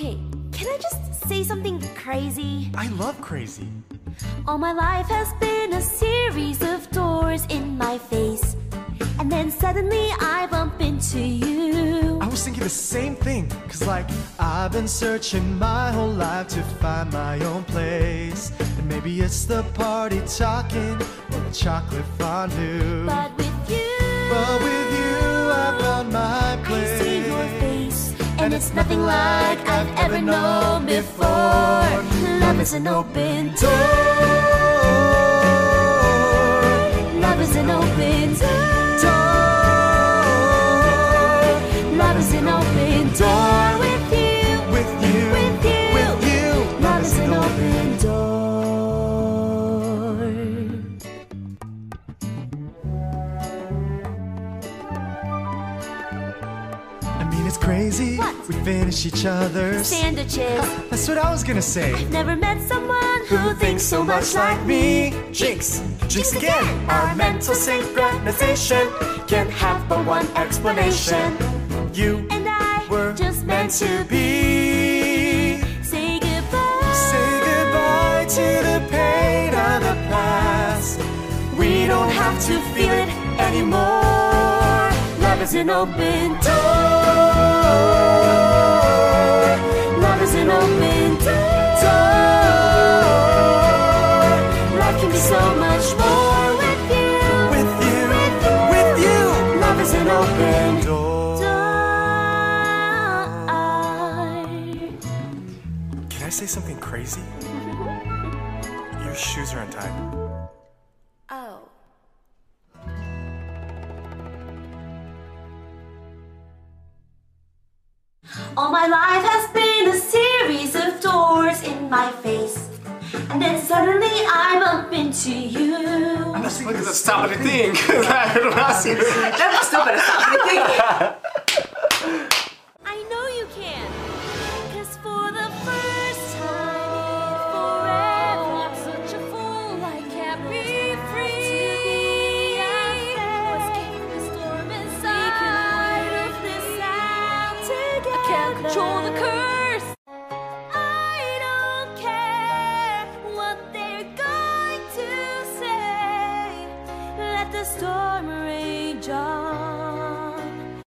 Okay, can I just say something crazy? I love crazy. All my life has been a series of doors in my face. And then suddenly I bump into you. I was thinking the same thing. Cause, like, I've been searching my whole life to find my own place. And maybe it's the party talking or the chocolate fondue. But with you, But with it's nothing like I've ever known before. Love is an open door. It's crazy. What? We finish each other's. Sandwiches. That's what I was gonna say. I've never met someone who thinks so much like me. Jinx, Jinx again. Our mental synchronization can have but one explanation. You And I were just meant to be. say goodbye. Say goodbye to the pain of the past. We don't have to feel it anymore. Love is an open door. Love is an open door. Life can be so much more with you. With you, with you. Love is an open Door. door. Can I say something crazy? Your shoes are untied. All my life has been a series of doors in my face. And then suddenly I bump into you. Look at the stop of the thing. I don't know. Det var stupid. can't control the curse. I don't care what they're going to say. Let the storm rage on.